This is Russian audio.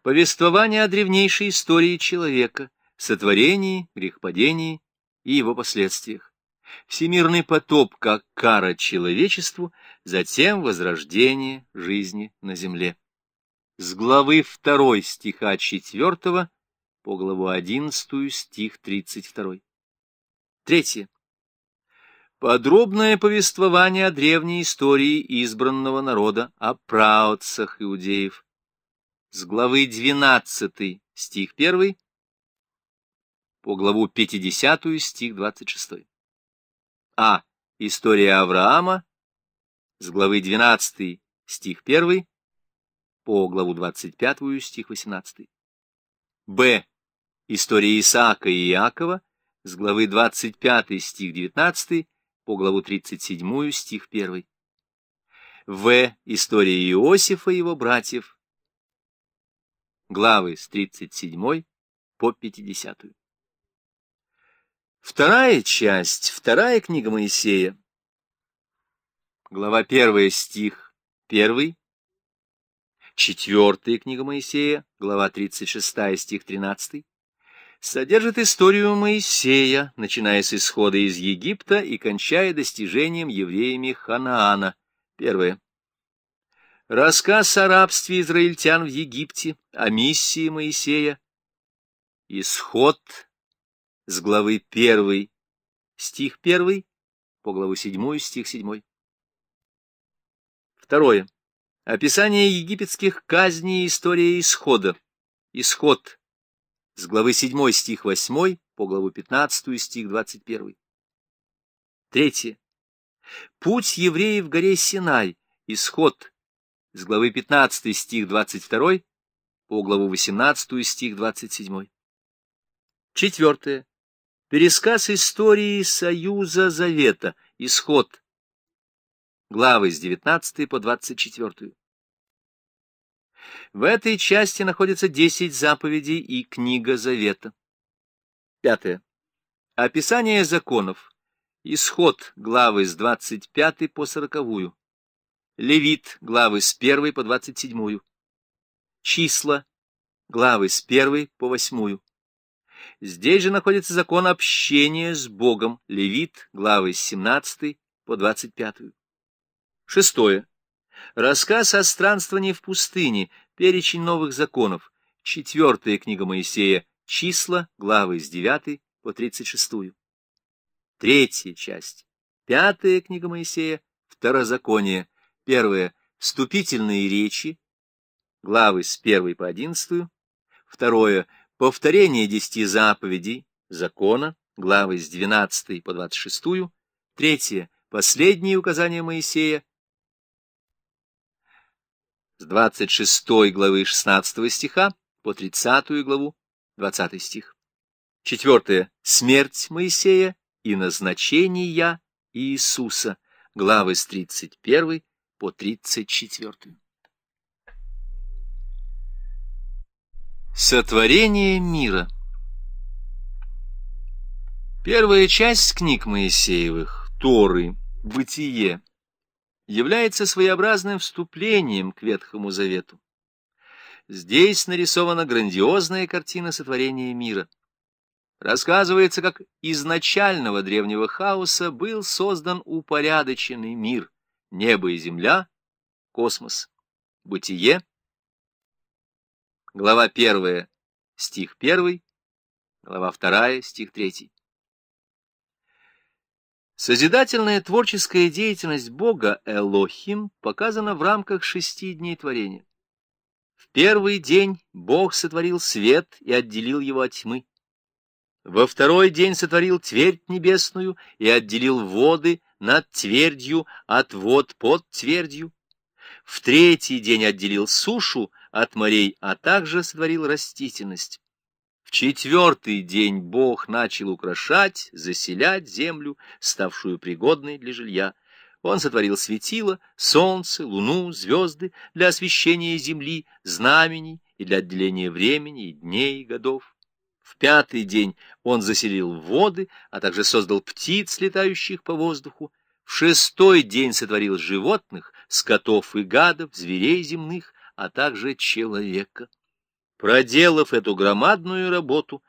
Повествование о древнейшей истории человека, сотворении, грехопадении и его последствиях. Всемирный потоп как кара человечеству, затем возрождение жизни на земле. С главы 2 стиха 4 по главу 11 стих 32. Третье. Подробное повествование о древней истории избранного народа, о праотцах иудеев. С главы 12 стих 1 по главу 50 стих 26. А. История Авраама с главы 12 стих 1 по главу 25 стих 18. Б. История Исаака и Иакова с главы 25 стих 19 по главу 37 стих 1. В. История Иосифа и его братьев. Главы с 37 по 50. Вторая часть, вторая книга Моисея. Глава 1, стих 1. Четвертая книга Моисея, глава 36, стих 13 содержит историю Моисея, начиная с исхода из Египта и кончая достижением евреями Ханаана. Первое. Рассказ о рабстве израильтян в Египте, о миссии Моисея. Исход с главы 1, стих 1, по главу 7, стих 7. Второе. Описание египетских казней и история исхода. Исход с главы 7 стих 8 по главу 15 стих 21. Третье. Путь евреев в горе Синай, исход с главы 15 стих 22 по главу 18 стих 27. Четвертое. Пересказ истории Союза Завета, исход, главы с 19 по 24. В этой части находятся десять заповедей и книга Завета. Пятое. Описание законов. Исход главы с 25 по 40. Левит главы с 1 по 27. Числа главы с 1 по 8. Здесь же находится закон общения с Богом. Левит главы с 17 по 25. Шестое. Рассказ о странствовании в пустыне, перечень новых законов, четвертая книга Моисея, числа, главы с 9 по 36. Третья часть, пятая книга Моисея, второзаконие, первая, вступительные речи, главы с 1 по 11, второе, повторение десяти заповедей, закона, главы с 12 по 26, третье, последние указания Моисея, с 26 главы 16 стиха по 30 главу 20 стих. Четвертое. Смерть Моисея и назначение Иисуса. Главы с 31 по 34. Сотворение мира. Первая часть книг Моисеевых, Торы, Бытие, является своеобразным вступлением к Ветхому Завету. Здесь нарисована грандиозная картина сотворения мира. Рассказывается, как изначального древнего хаоса был создан упорядоченный мир, небо и земля, космос, бытие. Глава 1, стих 1, глава 2, стих 3. Созидательная творческая деятельность Бога Элохим показана в рамках шести дней творения. В первый день Бог сотворил свет и отделил его от тьмы. Во второй день сотворил твердь небесную и отделил воды над твердью от вод под твердью. В третий день отделил сушу от морей, а также сотворил растительность четвертый день Бог начал украшать, заселять землю, ставшую пригодной для жилья. Он сотворил светило, солнце, луну, звезды для освещения земли, знамений и для отделения времени, дней, и годов. В пятый день он заселил воды, а также создал птиц, летающих по воздуху. В шестой день сотворил животных, скотов и гадов, зверей земных, а также человека. Проделав эту громадную работу,